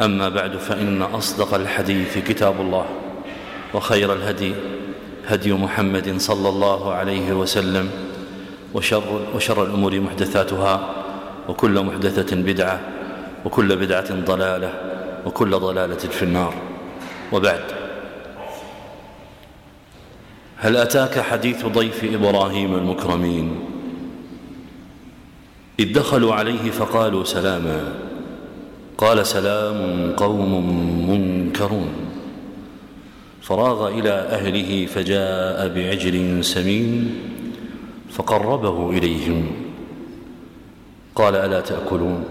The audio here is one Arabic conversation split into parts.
أما بعد فإن أصدق الحديث كتاب الله وخير الهدي هدي محمد صلى الله عليه وسلم وشر, وشر الأمور محدثاتها وكل محدثة بدعة وكل بدعة ضلالة وكل ضلالة في النار وبعد. هل أتاك حديث ضيف إبراهيم المكرمين؟ إذ دخلوا عليه فقالوا سلاما. قال سلام قوم منكرون. فراغ إلى أهله فجاء بعجل سمين فقربه إليهم. قال ألا تأكلون؟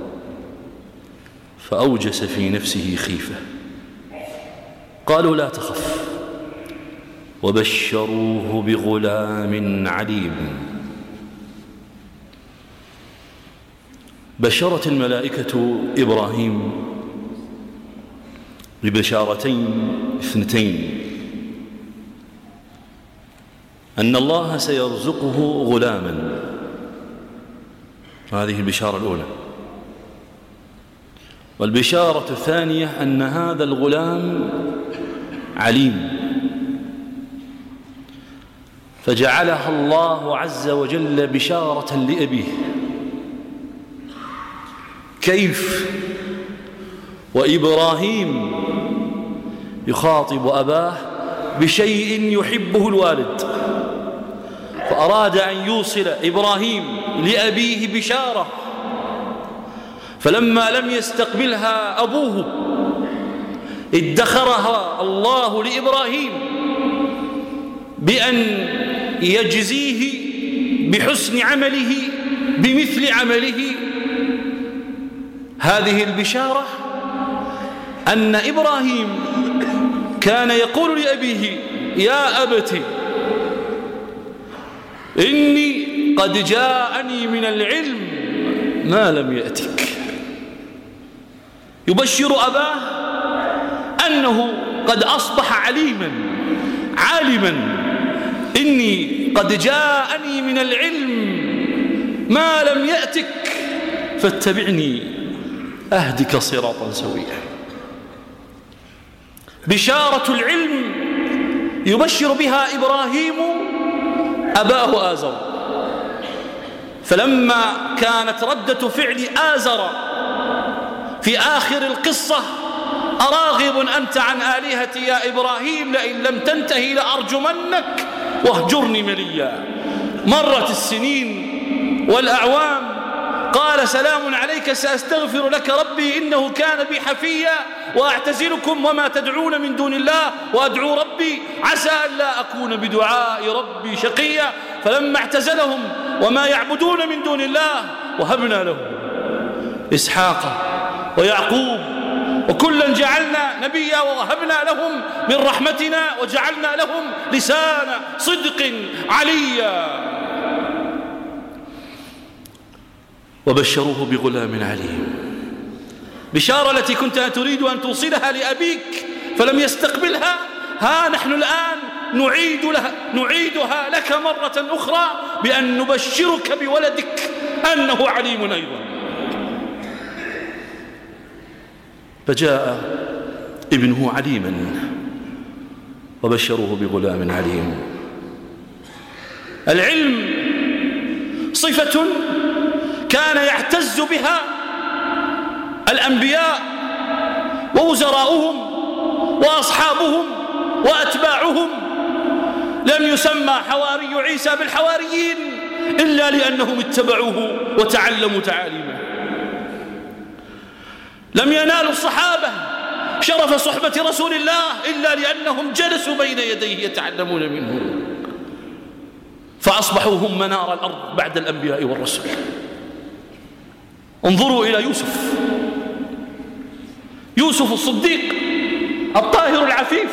فأوجس في نفسه خيفة. قالوا لا تخف. وبشروه بغلام عليم. بشرت الملائكة إبراهيم ببشارتين اثنتين. أن الله سيرزقه غلاما. هذه البشارة الأولى. والبشارة الثانية أن هذا الغلام عليم. فجعلها الله عز وجل بشارة لأبيه. كيف؟ وإبراهيم يخاطب أباه بشيء يحبه الوالد فأراد أن يوصل إبراهيم لأبيه بشارة فلما لم يستقبلها أبوه ادخرها الله لإبراهيم بأن يجزيه بحسن عمله بمثل عمله هذه البشارة أن إبراهيم كان يقول لأبيه يا أبت إني قد جاءني من العلم ما لم يأتك. يبشر أباه أنه قد أصبح عليما عالما. إني قد جاءني من العلم ما لم يأتك فاتبعني. أهدك صراطا سويا. بشارة العلم يبشر بها إبراهيم أباه آزر. فلما كانت ردة فعل آزر في آخر القصة أراغب أنت عن آلهتي يا إبراهيم لئن لم تنتهي لأرجمنك واهجرني مليا. مرت السنين والأعوام قال سلام عليك سأستغفر لك ربي إنه كان بي حفيا وأعتزلكم وما تدعون من دون الله وأدعو ربي عسى أن لا أكون بدعاء ربي شقيا فلما اعتزلهم وما يعبدون من دون الله وهبنا لهم إسحاق ويعقوب وكلا جعلنا نبيا ووهبنا لهم من رحمتنا وجعلنا لهم لسان صدق عليا. وبشروه بغلام عليم. بشارة التي كنت تريد أن توصلها لأبيك فلم يستقبلها ها نحن الآن نعيد لها نعيدها لك مرة أخرى بأن نبشرك بولدك أنه عليم أيضا. فجاء ابنه عليما وبشروه بغلام عليم. العلم صفة كان يعتز بها الأنبياء ووزراؤهم وأصحابهم وأتباعهم. لم يسمى حواري عيسى بالحواريين إلا لأنهم اتبعوه وتعلموا تعاليمه. لم ينالوا الصحابة شرف صحبة رسول الله إلا لأنهم جلسوا بين يديه يتعلمون منه. فأصبحوا هم منار الأرض بعد الأنبياء والرسل. انظروا إلى يوسف. يوسف الصديق الطاهر العفيف.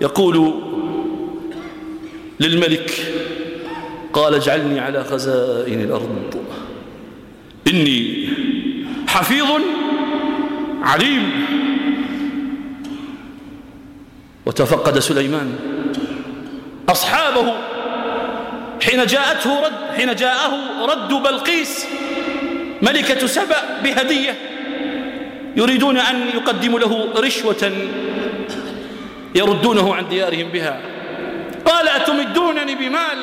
يقول للملك قال اجعلني على خزائن الأرض. إني حفيظ عليم. وتفقد سليمان. أصحابه حين جاءته رد حين جاءه رد بلقيس ملكة سبأ بهدية يريدون أن يقدموا له رشوة يردونه عن ديارهم بها. قال أتمدونني بمال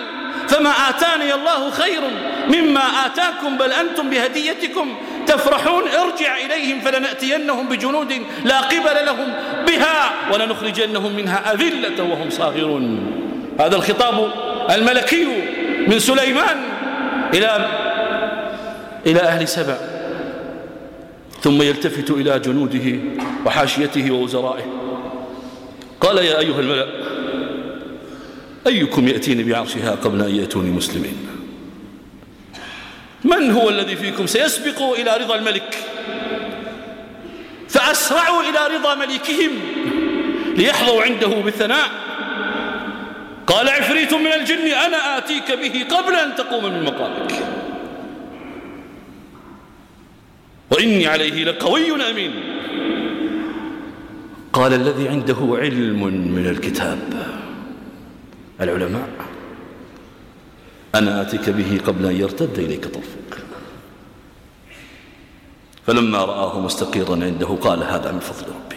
فما آتاني الله خير مما آتاكم بل أنتم بهديتكم تفرحون. ارجع إليهم فلنأتينهم بجنود لا قبل لهم بها ولنخرجنهم منها أذلة وهم صاغرون. هذا الخطاب الملكي من سليمان إلى إلى أهل سبع ثم يلتفت إلى جنوده وحاشيته ووزرائه. قال يا أيها الملأ أيكم يأتيني بعرشها قبل أن يأتوني مسلمين؟ من هو الذي فيكم؟ سيسبق إلى رضا الملك فأسرعوا إلى رضا ملكهم ليحظوا عنده بالثناء. قال عفريت من الجن أنا آتيك به قبل أن تقوم من مقامك. وإني عليه لقوي أمين. قال الذي عنده علم من الكتاب. العلماء أنا آتيك به قبل أن يرتد إليك طرفك. فلما رآه مستقيرا عنده قال هذا من فضل ربي.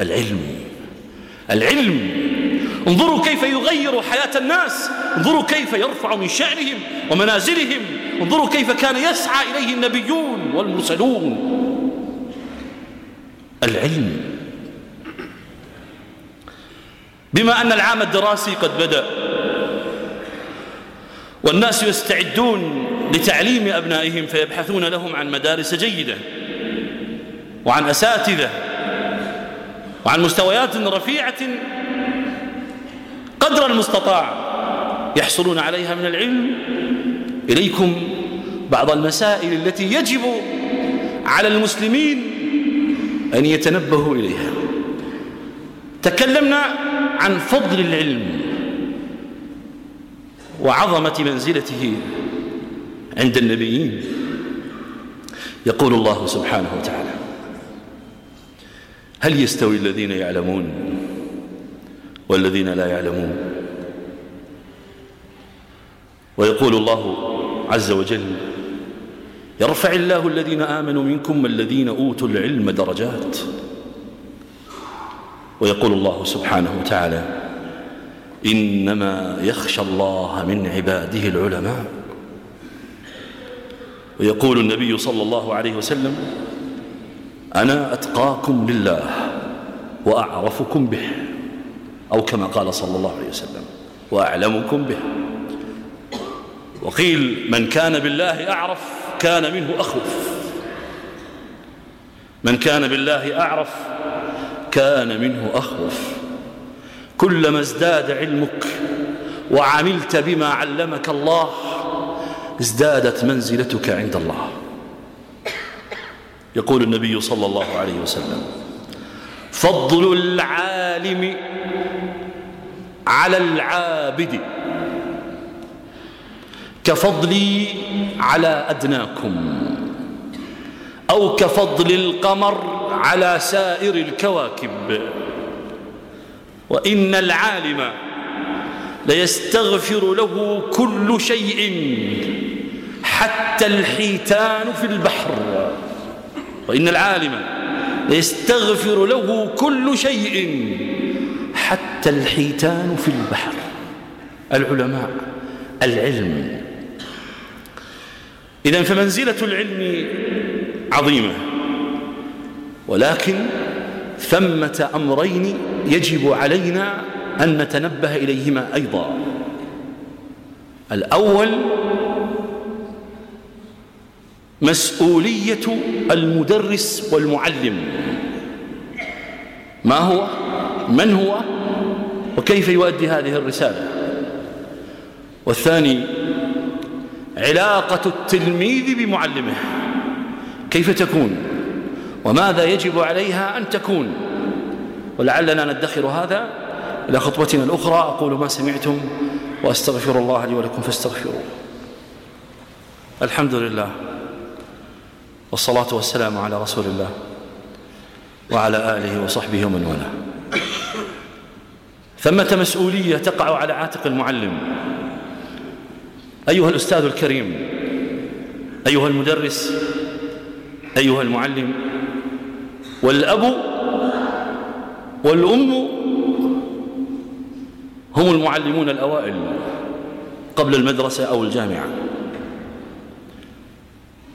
العلم العلم انظروا كيف يغير حياة الناس. انظروا كيف يرفع من شأنهم ومنازلهم. انظروا كيف كان يسعى إليه النبيون والمرسلون. العلم. بما أن العام الدراسي قد بدأ والناس يستعدون لتعليم أبنائهم فيبحثون لهم عن مدارس جيدة وعن أساتذة وعن مستويات رفيعة قدر المستطاع. يحصلون عليها من العلم إليكم بعض المسائل التي يجب على المسلمين أن يتنبهوا إليها. تكلمنا عن فضل العلم وعظمة منزلته عند النبيين. يقول الله سبحانه وتعالى هل يستوي الذين يعلمون والذين لا يعلمون. ويقول الله عز وجل يرفع الله الذين آمنوا منكم والذين أوتوا العلم درجات. ويقول الله سبحانه وتعالى إنما يخشى الله من عباده العلماء. ويقول النبي صلى الله عليه وسلم أنا أتقاكم لله وأعرفكم به. أو كما قال صلى الله عليه وسلم وأعلمكم به. وقيل من كان بالله أعرف كان منه أخوف. من كان بالله أعرف كان منه أخوف. كلما ازداد علمك وعملت بما علمك الله ازدادت منزلتك عند الله. يقول النبي صلى الله عليه وسلم فضل العالم على العابد. كفضلي على أدناكم أو كفضل القمر على سائر الكواكب. وإن العالم ليستغفر له كل شيء حتى الحيتان في البحر. وإن العالم ليستغفر له كل شيء حتى الحيتان في البحر. العلماء العلم. إذن فمنزلة العلم عظيمة. ولكن ثمة أمرين يجب علينا أن نتنبه إليهما أيضا. الأول مسؤولية المدرس والمعلم. ما هو؟ من هو؟ وكيف يؤدي هذه الرسالة؟ والثاني علاقة التلميذ بمعلمه. كيف تكون؟ وماذا يجب عليها أن تكون؟ ولعلنا ندخر هذا إلى خطبتنا الأخرى. أقول ما سمعتم وأستغفر الله لي ولكم فاستغفروه. الحمد لله والصلاة والسلام على رسول الله وعلى آله وصحبه ومن والاه. ثمة مسؤولية تقع على عاتق المعلم. أيها الأستاذ الكريم أيها المدرس أيها المعلم والأب والأم هم المعلمون الأوائل قبل المدرسة أو الجامعة.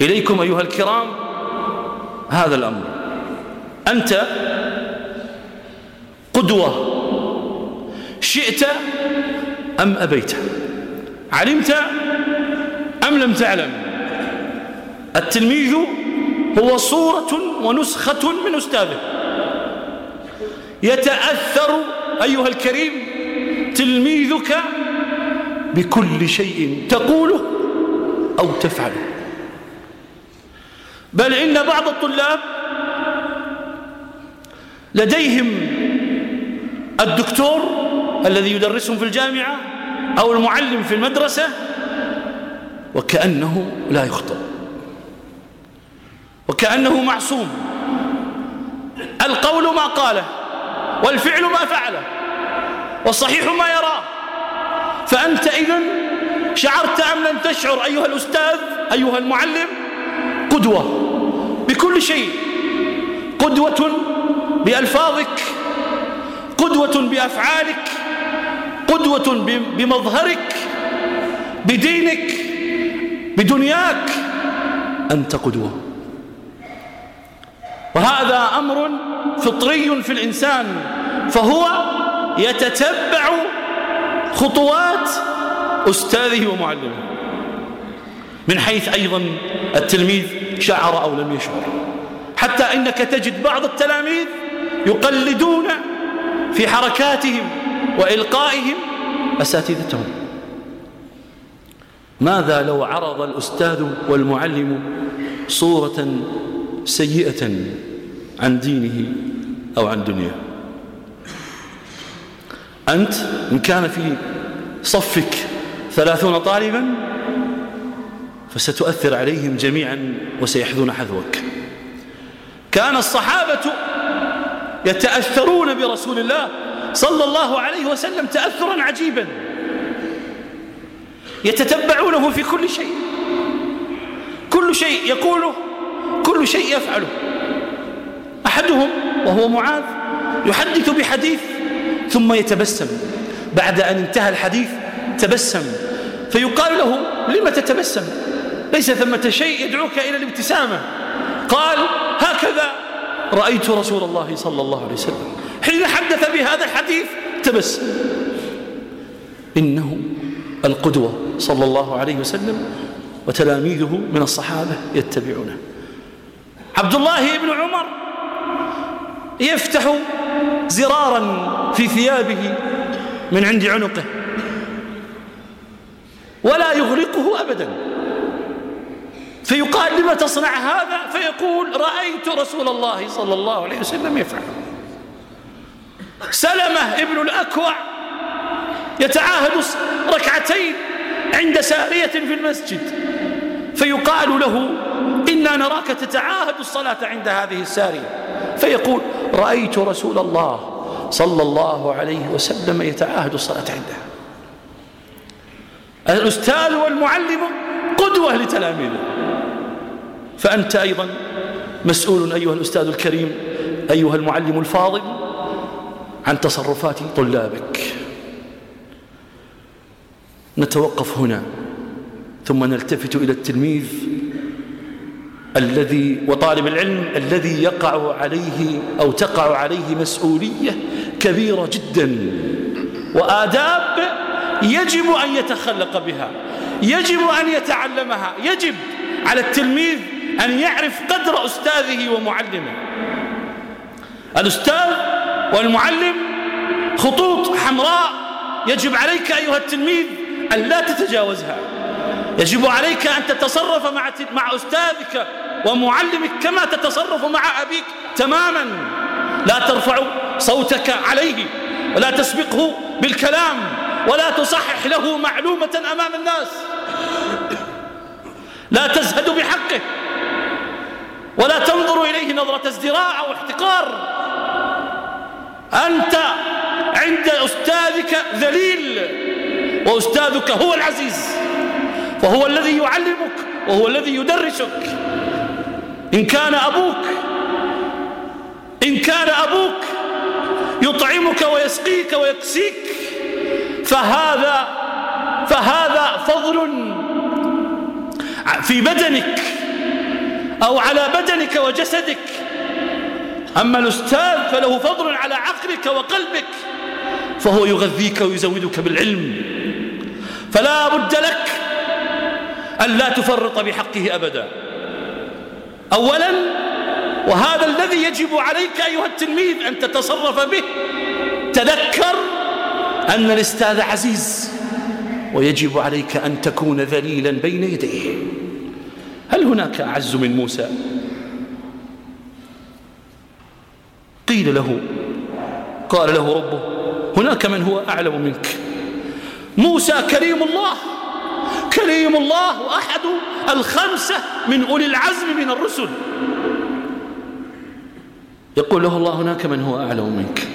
إليكم أيها الكرام هذا الأمر. أنت قدوة شئت أم أبيت؟ علمت أم لم تعلم؟ التلميذ هو صورة ونسخة من أستاذه. يتأثر أيها الكريم تلميذك بكل شيء تقوله أو تفعله. بل إن بعض الطلاب لديهم الدكتور الذي يدرسهم في الجامعة أو المعلم في المدرسة وكأنه لا يخطئ. وكأنه معصوم. القول ما قاله والفعل ما فعله والصحيح ما يراه. فأنت إذن شعرت أم لم تشعر أيها الأستاذ أيها المعلم؟ قدوة. بكل شيء. قدوة بألفاظك. قدوة بأفعالك. قدوة بمظهرك بدينك بدنياك أنت قدوة. وهذا أمر فطري في الإنسان فهو يتتبع خطوات أستاذه ومعلمه. من حيث أيضا التلميذ شعر أو لم يشعر. حتى إنك تجد بعض التلاميذ يقلدون في حركاتهم وإلقائهم أساتذتهم. ماذا لو عرض الأستاذ والمعلم صورة سيئة عن دينه أو عن دنياه؟ أنت إن كان في صفك ثلاثون طالبا فستؤثر عليهم جميعا وسيحذون حذوك. كان الصحابة يتأثرون برسول الله صلى الله عليه وسلم تأثرا عجيبا. يتتبعونه في كل شيء. كل شيء يقوله كل شيء يفعله. أحدهم وهو معاذ يحدث بحديث ثم يتبسم. بعد أن انتهى الحديث تبسم. فيقال له لم تتبسم؟ ليس ثمة شيء يدعوك إلى الابتسامة. قال هكذا رأيت رسول الله صلى الله عليه وسلم. حين حدث بهذا الحديث؟ تبسم إنه القدوة صلى الله عليه وسلم وتلاميذه من الصحابة يتبعونه. عبد الله بن عمر يفتح زرارا في ثيابه من عند عنقه. ولا يغلقه أبدا. فيقال لما تصنع هذا؟ فيقول رأيت رسول الله صلى الله عليه وسلم يفعل. سلمة ابن الأكوع يتعاهد ركعتين عند سارية في المسجد فيقال له إنا نراك تتعاهد الصلاة عند هذه السارية فيقول رأيت رسول الله صلى الله عليه وسلم يتعاهد الصلاة عندها. الأستاذ والمعلم قدوة لتلاميذه. فأنت أيضا مسؤول أيها الأستاذ الكريم أيها المعلم الفاضل عن تصرفات طلابك. نتوقف هنا ثم نلتفت إلى التلميذ الذي وطالب العلم الذي يقع عليه أو تقع عليه مسؤولية كبيرة جدا وآداب يجب أن يتخلق بها يجب أن يتعلمها يجب على التلميذ أن يعرف قدر أستاذه ومعلمه. الأستاذ والمعلم خطوط حمراء يجب عليك أيها التلميذ أن لا تتجاوزها. يجب عليك أن تتصرف مع, مع أستاذك ومعلمك كما تتصرف مع أبيك تماما. لا ترفع صوتك عليه ولا تسبقه بالكلام ولا تصحح له معلومة أمام الناس. لا تزهد بحقه ولا تنظر إليه نظرة ازدراء أو احتقار. أنت عند أستاذك ذليل وأستاذك هو العزيز وهو الذي يعلمك وهو الذي يدرسك. إن كان أبوك إن كان أبوك يطعمك ويسقيك ويكسيك فهذا فهذا فضل في بدنك أو على بدنك وجسدك. أما الأستاذ فله فضل على عقلك وقلبك فهو يغذيك ويزودك بالعلم. فلا بد لك أن لا تفرط بحقه أبدا. أولا وهذا الذي يجب عليك أيها التلميذ أن تتصرف به تذكر أن الأستاذ عزيز ويجب عليك أن تكون ذليلا بين يديه. هل هناك أعز من موسى؟ قيل له قال له ربه هناك من هو أعلم منك. موسى كريم الله كريم الله وأحد الخمسة من أولي العزم من الرسل. يقول له الله هناك من هو أعلم منك.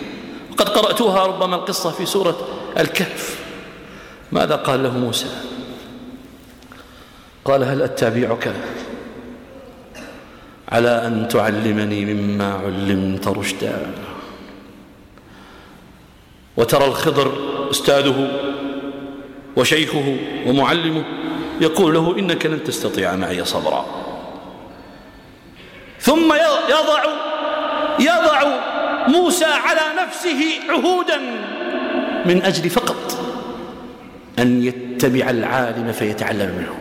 وقد قرأتوها ربما القصة في سورة الكهف. ماذا قال له موسى؟ قال هل أتابعك على أن تعلمني مما علمت رشدا. وترى الخضر أستاذه وشيخه ومعلمه يقول له إنك لن تستطيع معي صبرا. ثم يضع يضع موسى على نفسه عهودا من أجل فقط أن يتبع العالم فيتعلم منه.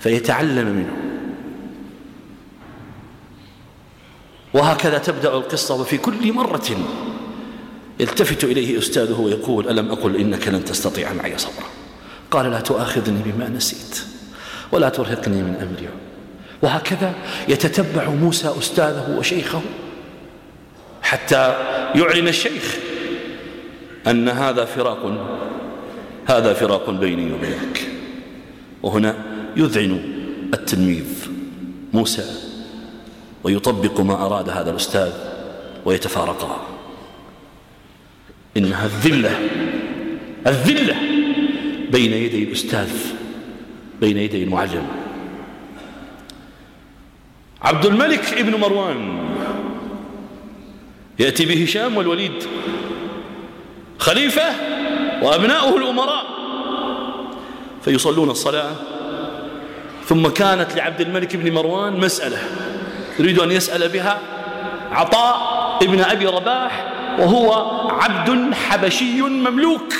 فيتعلم منه. وهكذا تبدأ القصة وفي كل مرة. يلتفت إليه أستاذه ويقول ألم أقل إنك لن تستطيع معي صبرا؟ قال لا تؤاخذني بما نسيت ولا ترهقني من أمري. وهكذا يتتبع موسى أستاذه وشيخه حتى يعلن الشيخ أن هذا فراق هذا فراق بيني وبينك. وهنا يذعن التلميذ موسى. ويطبق ما أراد هذا الأستاذ ويتفارقا. إنها الذلة الذلة بين يدي الأستاذ بين يدي المعلم. عبد الملك ابن مروان. يأتي بهشام والوليد. خليفة وأبناؤه الأمراء. فيصلون الصلاة. ثم كانت لعبد الملك بن مروان مسألة. يريد أن يسأل بها عطاء ابن أبي رباح وهو عبد حبشي مملوك.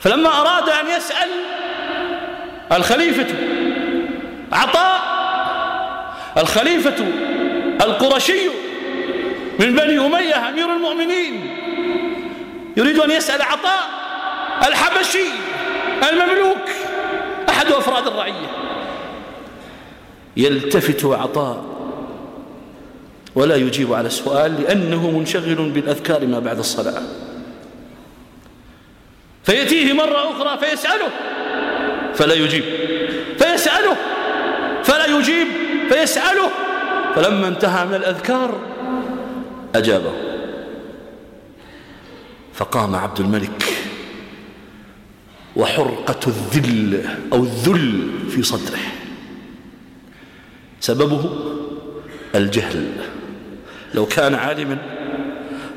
فلما أراد أن يسأل الخليفة عطاء الخليفة القرشي من بني أمية أمير المؤمنين يريد أن يسأل عطاء الحبشي المملوك أحد أفراد الرعية. يلتفت عطاء ولا يجيب على السؤال لأنه منشغل بالأذكار ما بعد الصلاة. فيأتيه مرة أخرى فيسأله فلا يجيب. فيسأله فلا يجيب. فيسأله. فلما انتهى من الأذكار أجابه. فقام عبد الملك وحرقة الذل أو الذل في صدره. سببه الجهل. لو كان عالما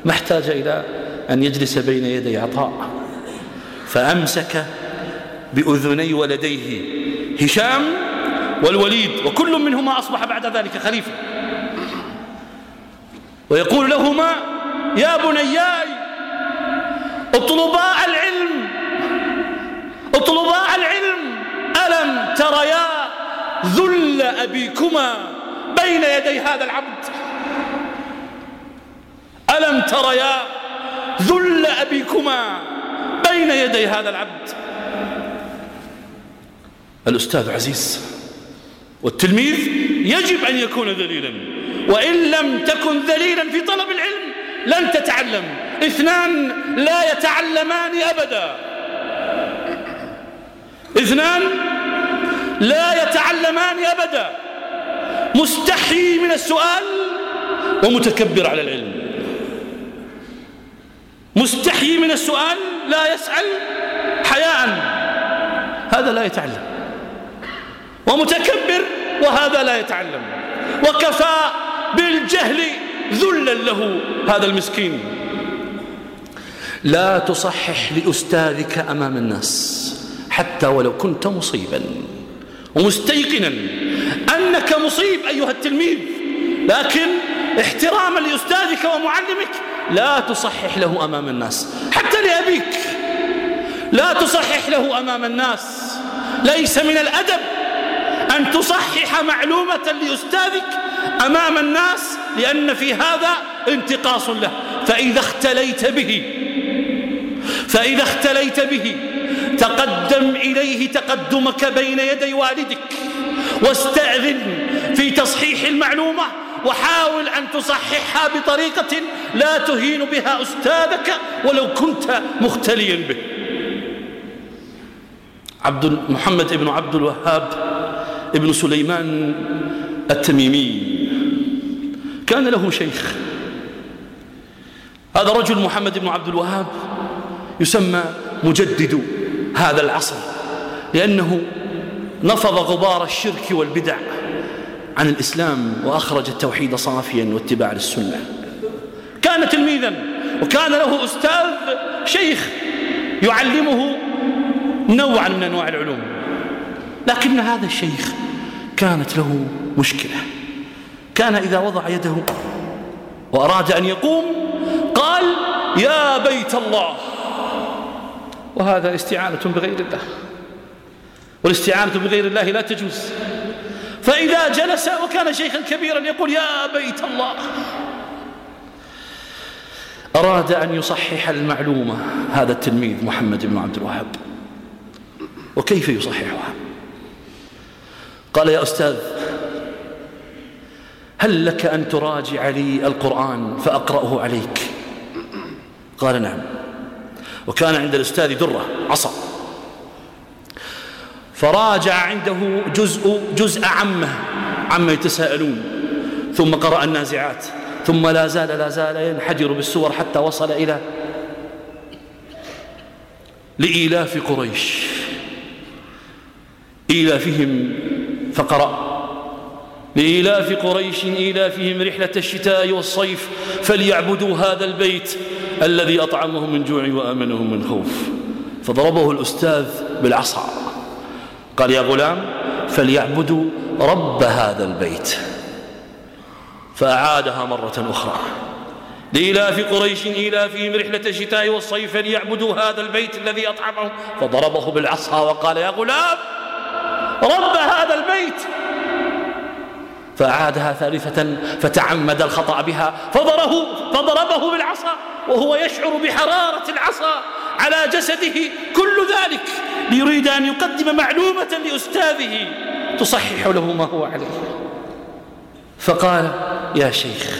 ما احتاج إلى أن يجلس بين يدي عطاء فأمسك بأذني ولديه هشام والوليد وكل منهما أصبح بعد ذلك خليفة. ويقول لهما يا بنياي اطلبا العلم اطلبا العلم ألم تريا ذل أبيكما بين يدي هذا العبد. ألم تريا ذل أبيكما بين يدي هذا العبد؟ الأستاذ عزيز والتلميذ يجب أن يكون ذليلا وإن لم تكن ذليلا في طلب العلم لن تتعلم. اثنان لا يتعلمان أبدا. اثنان لا يتعلمان أبدا. مستحي من السؤال ومتكبر على العلم. مستحي من السؤال لا يسأل حياء. هذا لا يتعلم. ومتكبر وهذا لا يتعلم. وكفى بالجهل ذلا له هذا المسكين. لا تصحح لأستاذك أمام الناس حتى ولو كنت مصيبا. ومستيقنا أنك مصيب أيها التلميذ. لكن احتراما لأستاذك ومعلمك لا تصحح له أمام الناس. حتى لأبيك لا تصحح له أمام الناس. ليس من الأدب أن تصحح معلومة لأستاذك أمام الناس لأن في هذا انتقاص له. فإذا اختليت به فإذا اختليت به تقدم إليه تقدمك بين يدي والدك. واستأذن في تصحيح المعلومة وحاول أن تصححها بطريقة لا تهين بها أستاذك ولو كنت مختليا به. عبد محمد بن عبد الوهاب ابن سليمان التميمي. كان له شيخ. هذا رجل محمد بن عبد الوهاب يسمى مجدد. هذا العصر لأنه نفض غبار الشرك والبدع عن الإسلام وأخرج التوحيد صافيا واتباع للسنة. كان تلميذا وكان له أستاذ شيخ يعلمه نوعا من أنواع العلوم. لكن هذا الشيخ كانت له مشكلة. كان إذا وضع يده وأراد أن يقوم قال يا بيت الله وهذا استعانة بغير الله. والاستعانة بغير الله لا تجوز. فإذا جلس وكان شيخا كبيرا يقول يا بيت الله. أراد أن يصحح المعلومة هذا التلميذ محمد بن عبد الوهاب. وكيف يصححها؟ قال يا أستاذ هل لك أن تراجع لي القرآن فأقرأه عليك؟ قال نعم. وكان عند الأستاذ درة عصا. فراجع عنده جزء جزء عمه عما يتساءلون. ثم قرأ النازعات. ثم لا زال لا زال ينحدر بالسور حتى وصل إلى لإيلاف قريش. إيلافهم فقرأ. لإيلاف قريش إيلافهم رحلة الشتاء والصيف فليعبدوا هذا البيت. الذي أطعمهم من جوع وآمنهم من خوف. فضربه الأستاذ بالعصا. قال يا غلام فليعبدوا رب هذا البيت. فأعادها مرة أخرى. لإلاف قريش إيلافهم رحلة الشتاء والصيف فليعبدوا هذا البيت الذي أطعمهم فضربه بالعصا وقال يا غلام رب هذا البيت. فأعادها ثالثة فتعمد الخطأ بها فضره فضربه بالعصا وهو يشعر بحرارة العصا على جسده. كل ذلك ليريد أن يقدم معلومة لأستاذه تصحح له ما هو عليه. فقال يا شيخ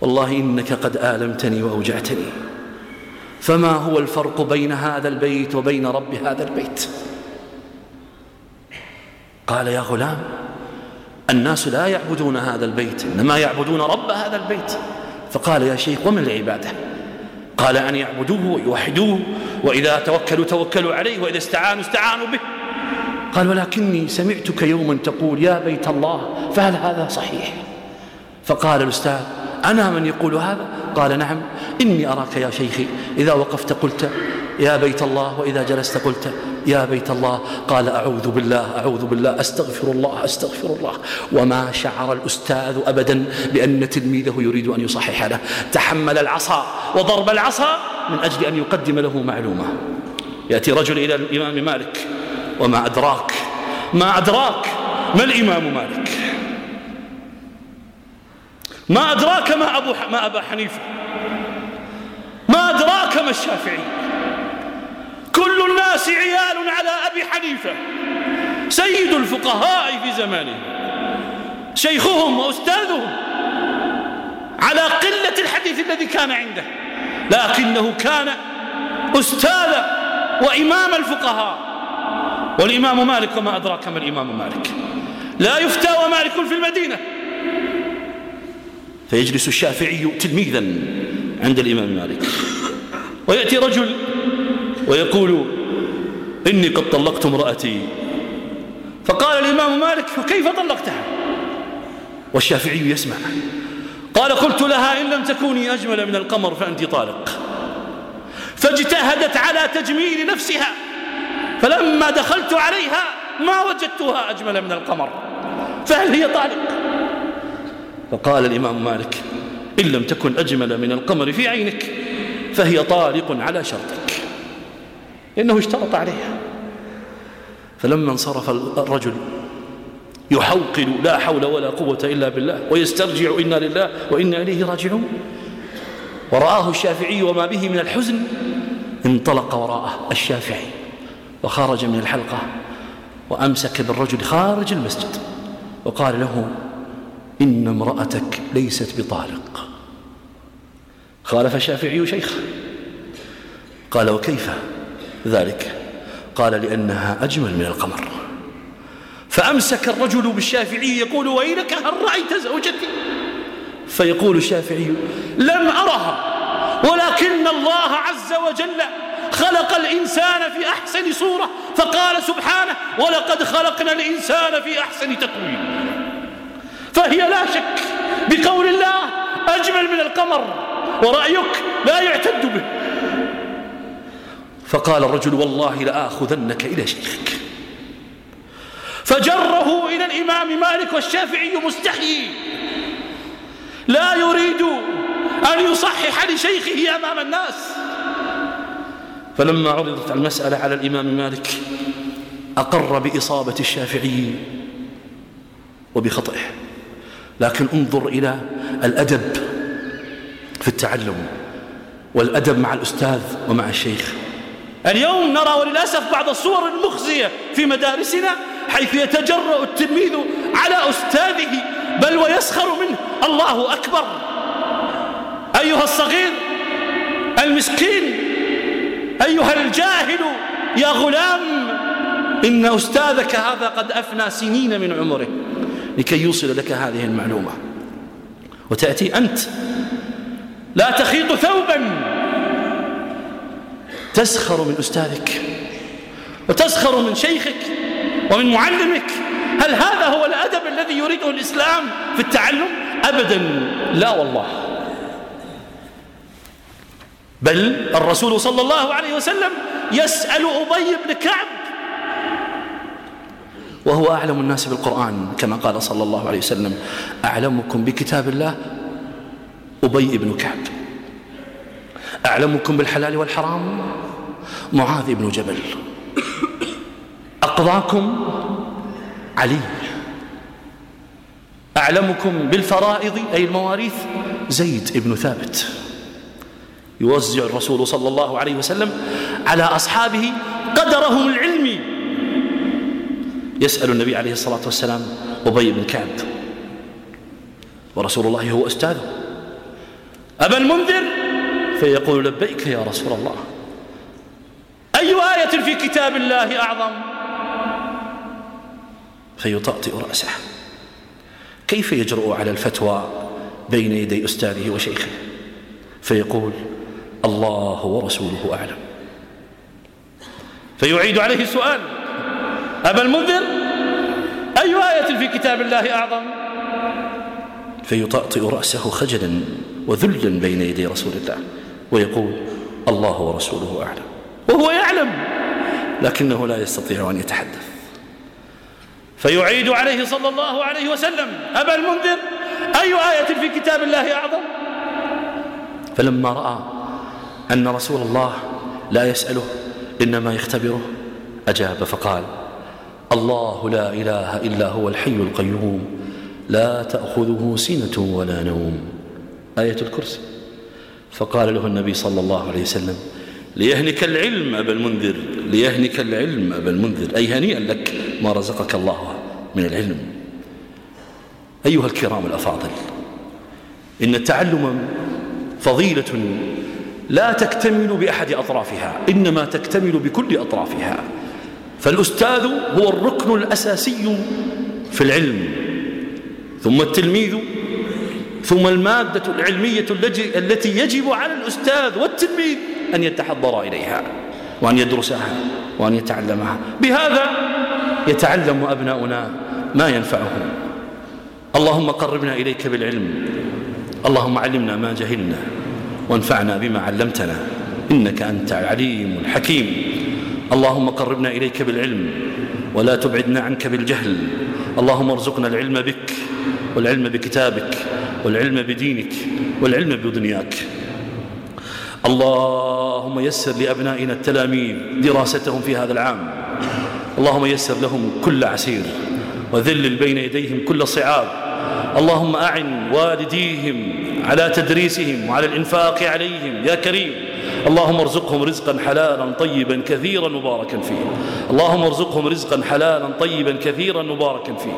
والله إنك قد آلمتني وأوجعتني فما هو الفرق بين هذا البيت وبين رب هذا البيت؟ قال يا غلام الناس لا يعبدون هذا البيت إنما يعبدون رب هذا البيت. فقال يا شيخ وما العبادة؟ قال أن يعبدوه ويوحدوه وإذا توكلوا توكلوا عليه وإذا استعانوا استعانوا به. قال ولكني سمعتك يوما تقول يا بيت الله فهل هذا صحيح؟ فقال الأستاذ أنا من يقول هذا؟ قال نعم. إني أراك يا شيخي إذا وقفت قلت يا بيت الله وإذا جلست قلت يا بيت الله. قال أعوذ بالله أعوذ بالله أستغفر الله أستغفر الله. وما شعر الأستاذ أبدا بأن تلميذه يريد أن يصحح له. تحمل العصا وضرب العصا من أجل أن يقدم له معلومة. يأتي رجل إلى الإمام مالك. وما أدراك؟ ما أدراك؟ ما الإمام مالك؟ ما أدراك ما, أبو ما أبا حنيفة؟ ما أدراك ما الشافعي؟ كل الناس عيال على أبي حنيفة سيد الفقهاء في زمانه شيخهم وأستاذهم على قلة الحديث الذي كان عنده لكنه كان أستاذ وإمام الفقهاء. والإمام مالك وما أدراك ما الإمام مالك. لا يفتى ومالك في المدينة. فيجلس الشافعي تلميذا عند الإمام مالك. ويأتي رجل ويقول إني قد طلقت امرأتي. فقال الإمام مالك فكيف طلقتها؟ والشافعي يسمع. قال قلت لها إن لم تكوني أجمل من القمر فأنت طالق. فاجتهدت على تجميل نفسها فلما دخلت عليها ما وجدتها أجمل من القمر. فهل هي طالق؟ فقال الإمام مالك إن لم تكن أجمل من القمر في عينك فهي طالق على شرطك إنه اشترط عليها. فلما انصرف الرجل يحوقل لا حول ولا قوة إلا بالله ويسترجع إنا لله وإنا إليه راجعون. ورآه الشافعي وما به من الحزن انطلق وراءه الشافعي وخرج من الحلقة وأمسك بالرجل خارج المسجد وقال له إن امرأتك ليست بطارق خالف الشافعي شيخ قال وكيف؟ ذلك. قال لأنها أجمل من القمر. فأمسك الرجل بالشافعي يقول ويلك هل رأيت زوجتي؟ فيقول الشافعي لم أرها ولكن الله عز وجل خلق الإنسان في أحسن صورة فقال سبحانه ولقد خلقنا الإنسان في أحسن تقويم فهي لا شك بقول الله أجمل من القمر ورأيك لا يعتد به. فقال الرجل والله لآخذنك إلى شيخك. فجره إلى الإمام مالك والشافعي مستحيي لا يريد أن يصحح لشيخه أمام الناس. فلما عرضت المسألة على الإمام مالك أقر بإصابة الشافعي وبخطئه. لكن انظر إلى الأدب في التعلم والأدب مع الأستاذ ومع الشيخ. اليوم نرى وللأسف بعض الصور المخزية في مدارسنا حيث يتجرأ التلميذ على أستاذه بل ويسخر منه الله أكبر! أيها الصغير المسكين! أيها الجاهل! يا غلام! إن أستاذك هذا قد أفنى سنين من عمره. لكي يوصل لك هذه المعلومة. وتأتي أنت لا تخيط ثوبا! تسخر من أستاذك وتسخر من شيخك ومن معلمك. هل هذا هو الأدب الذي يريده الإسلام في التعلم؟ أبدا لا والله. بل الرسول صلى الله عليه وسلم يسأل أبي بن كعب وهو أعلم الناس بالقرآن كما قال صلى الله عليه وسلم أعلمكم بكتاب الله أبي بن كعب. أعلمكم بالحلال والحرام؟ معاذ بن جبل. أقضاكم علي. أعلمكم بالفرائض أي المواريث؟ زيد بن ثابت. يوزع الرسول صلى الله عليه وسلم على أصحابه قدرهم العلمي يسأل النبي عليه الصلاة والسلام أبي بن كعب. ورسول الله هو أستاذه. أبا المنذر فيقول لبيك يا رسول الله. أي آية في كتاب الله أعظم؟ فيطأطئ رأسه. كيف يجرؤ على الفتوى بين يدي أستاذه وشيخه؟ فيقول الله ورسوله أعلم. فيعيد عليه السؤال. أبا المنذر أي آية في كتاب الله أعظم؟ فيطأطئ رأسه خجلا وذلا بين يدي رسول الله. ويقول الله ورسوله أعلم وهو يعلم لكنه لا يستطيع أن يتحدث. فيعيد عليه صلى الله عليه وسلم. أبا المنذر أي آية في كتاب الله أعظم؟ فلما رأى أن رسول الله لا يسأله إنما يختبره أجاب فقال الله لا إله إلا هو الحي القيوم لا تأخذه سنة ولا نوم. آية الكرسي. فقال له النبي صلى الله عليه وسلم ليهنك العلم أبا المنذر ليهنك العلم أبا المنذر أي هنيئا لك ما رزقك الله من العلم. أيها الكرام الأفاضل إن التعلم فضيلة لا تكتمل بأحد أطرافها إنما تكتمل بكل أطرافها. فالأستاذ هو الركن الأساسي في العلم. ثم التلميذ ثم المادة العلمية التي يجب على الأستاذ والتلميذ أن يتحضر إليها وأن يدرسها وأن يتعلمها. بهذا يتعلم أبناؤنا ما ينفعهم. اللهم قربنا إليك بالعلم. اللهم علمنا ما جهلنا. وانفعنا بما علمتنا. إنك أنت العليم الحكيم. اللهم قربنا إليك بالعلم. ولا تبعدنا عنك بالجهل. اللهم ارزقنا العلم بك والعلم بكتابك والعلم بدينك والعلم بدنياك. اللهم يسر لأبنائنا التلاميذ دراستهم في هذا العام. اللهم يسر لهم كل عسير وذلل بين يديهم كل صعاب. اللهم أعن والديهم على تدريسهم وعلى الإنفاق عليهم. يا كريم اللهم ارزقهم رزقا حلالا طيبا كثيرا مباركا فيه اللهم ارزقهم رزقا حلالا طيبا كثيرا مباركا فيه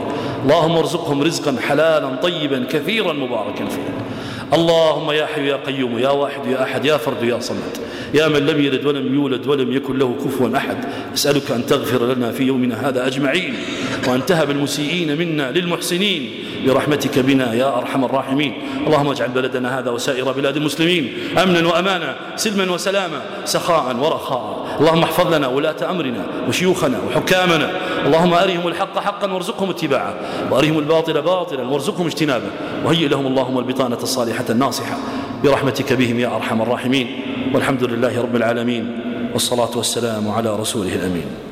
اللهم ارزقهم رزقا حلالا طيبا كثيرا مباركا فيه اللهم يا حي يا قيوم يا واحد يا أحد يا فرد يا صمد. يا من لم يلد ولم يولد ولم يكن له كفوا أحد. أسألك أن تغفر لنا في يومنا هذا أجمعين. وأن تهب المسيئين منا للمحسنين. برحمتك بنا يا أرحم الراحمين. اللهم اجعل بلدنا هذا وسائر بلاد المسلمين أمنا وأمانا سلما وسلاما سخاء ورخاء. اللهم احفظ لنا ولاة أمرنا وشيوخنا وحكامنا. اللهم أرهم الحق حقا وارزقهم اتباعه. وأرهم الباطل باطلا وارزقهم اجتنابه. وهيئ لهم اللهم البطانة الصالحة الناصحة برحمتك بهم يا أرحم الراحمين. والحمد لله رب العالمين. والصلاة والسلام على رسوله الأمين.